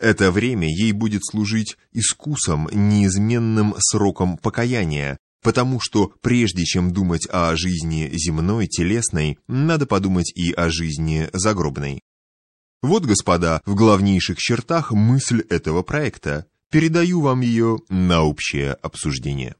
Это время ей будет служить искусом, неизменным сроком покаяния, потому что прежде чем думать о жизни земной, телесной, надо подумать и о жизни загробной. Вот, господа, в главнейших чертах мысль этого проекта. Передаю вам ее на общее обсуждение.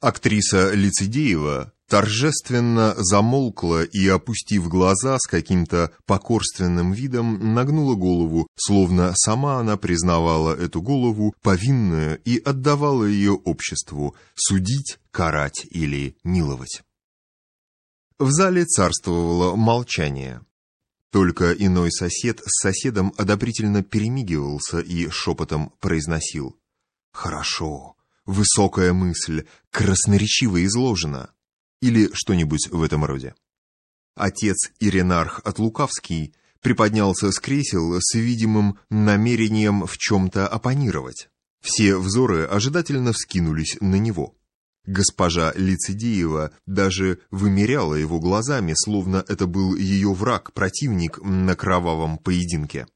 Актриса Лицедеева торжественно замолкла и, опустив глаза с каким-то покорственным видом, нагнула голову, словно сама она признавала эту голову повинную и отдавала ее обществу судить, карать или миловать. В зале царствовало молчание. Только иной сосед с соседом одобрительно перемигивался и шепотом произносил «Хорошо, высокая мысль, красноречиво изложена» или что-нибудь в этом роде. Отец Иринарх Отлукавский приподнялся с кресел с видимым намерением в чем-то оппонировать. Все взоры ожидательно вскинулись на него. Госпожа Лицедеева даже вымеряла его глазами, словно это был ее враг, противник на кровавом поединке.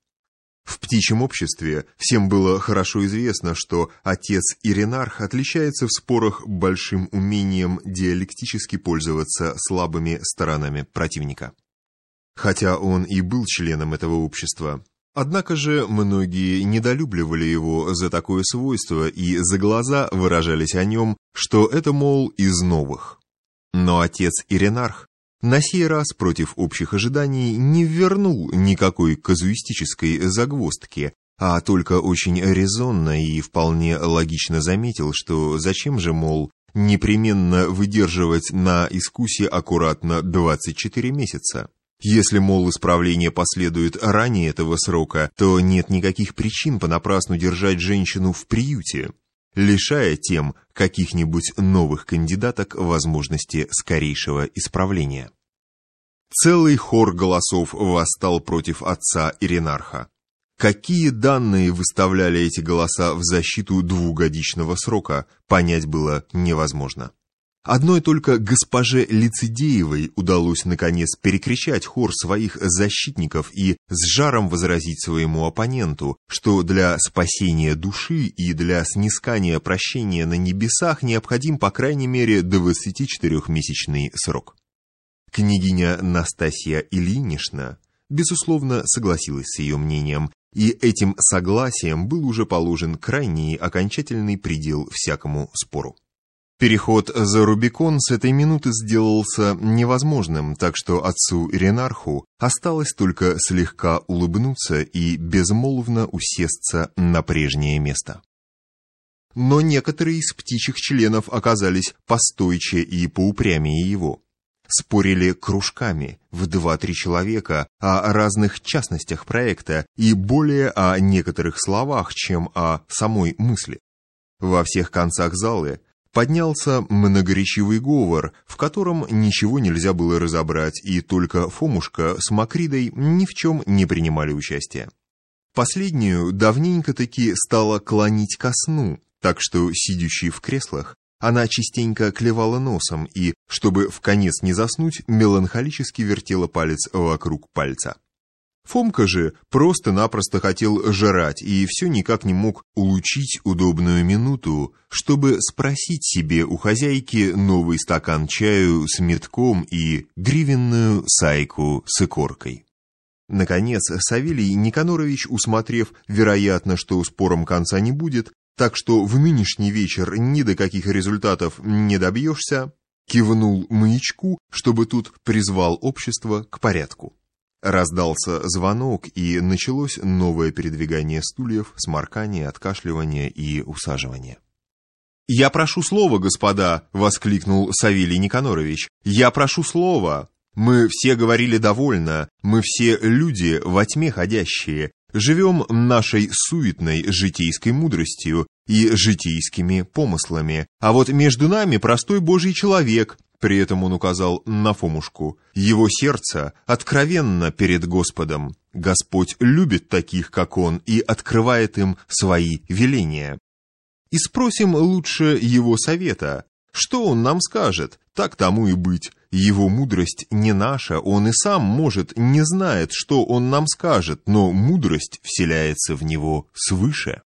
В птичьем обществе всем было хорошо известно, что отец Иринарх отличается в спорах большим умением диалектически пользоваться слабыми сторонами противника. Хотя он и был членом этого общества, Однако же многие недолюбливали его за такое свойство и за глаза выражались о нем, что это, мол, из новых. Но отец Иренарх на сей раз против общих ожиданий не ввернул никакой казуистической загвоздки, а только очень резонно и вполне логично заметил, что зачем же, мол, непременно выдерживать на искусе аккуратно 24 месяца. Если, мол, исправление последует ранее этого срока, то нет никаких причин понапрасну держать женщину в приюте, лишая тем каких-нибудь новых кандидаток возможности скорейшего исправления. Целый хор голосов восстал против отца Иринарха. Какие данные выставляли эти голоса в защиту двухгодичного срока, понять было невозможно. Одной только госпоже Лицедеевой удалось наконец перекричать хор своих защитников и с жаром возразить своему оппоненту, что для спасения души и для снискания прощения на небесах необходим по крайней мере 24-месячный срок. Княгиня Настасья Ильинична, безусловно, согласилась с ее мнением, и этим согласием был уже положен крайний окончательный предел всякому спору. Переход за Рубикон с этой минуты сделался невозможным, так что отцу Иринарху осталось только слегка улыбнуться и безмолвно усесться на прежнее место. Но некоторые из птичьих членов оказались постойче и поупрямее его. Спорили кружками в два-три человека о разных частностях проекта и более о некоторых словах, чем о самой мысли. Во всех концах залы поднялся многоречивый говор, в котором ничего нельзя было разобрать, и только Фомушка с Макридой ни в чем не принимали участия. Последнюю давненько-таки стала клонить ко сну, так что, сидящий в креслах, она частенько клевала носом и, чтобы в конец не заснуть, меланхолически вертела палец вокруг пальца. Фомка же просто-напросто хотел жрать и все никак не мог улучить удобную минуту, чтобы спросить себе у хозяйки новый стакан чаю с метком и гривенную сайку с икоркой. Наконец, Савелий Никанорович, усмотрев, вероятно, что спором конца не будет, так что в нынешний вечер ни до каких результатов не добьешься, кивнул маячку, чтобы тут призвал общество к порядку. Раздался звонок, и началось новое передвигание стульев, сморкание, откашливание и усаживание. «Я прошу слова, господа!» — воскликнул Савелий Никанорович. «Я прошу слова! Мы все говорили довольно, мы все люди во тьме ходящие, живем нашей суетной житейской мудростью и житейскими помыслами, а вот между нами простой божий человек, при этом он указал на Фомушку. Его сердце откровенно перед Господом. Господь любит таких, как он, и открывает им свои веления. И спросим лучше его совета. Что он нам скажет? Так тому и быть. Его мудрость не наша, он и сам, может, не знает, что он нам скажет, но мудрость вселяется в него свыше.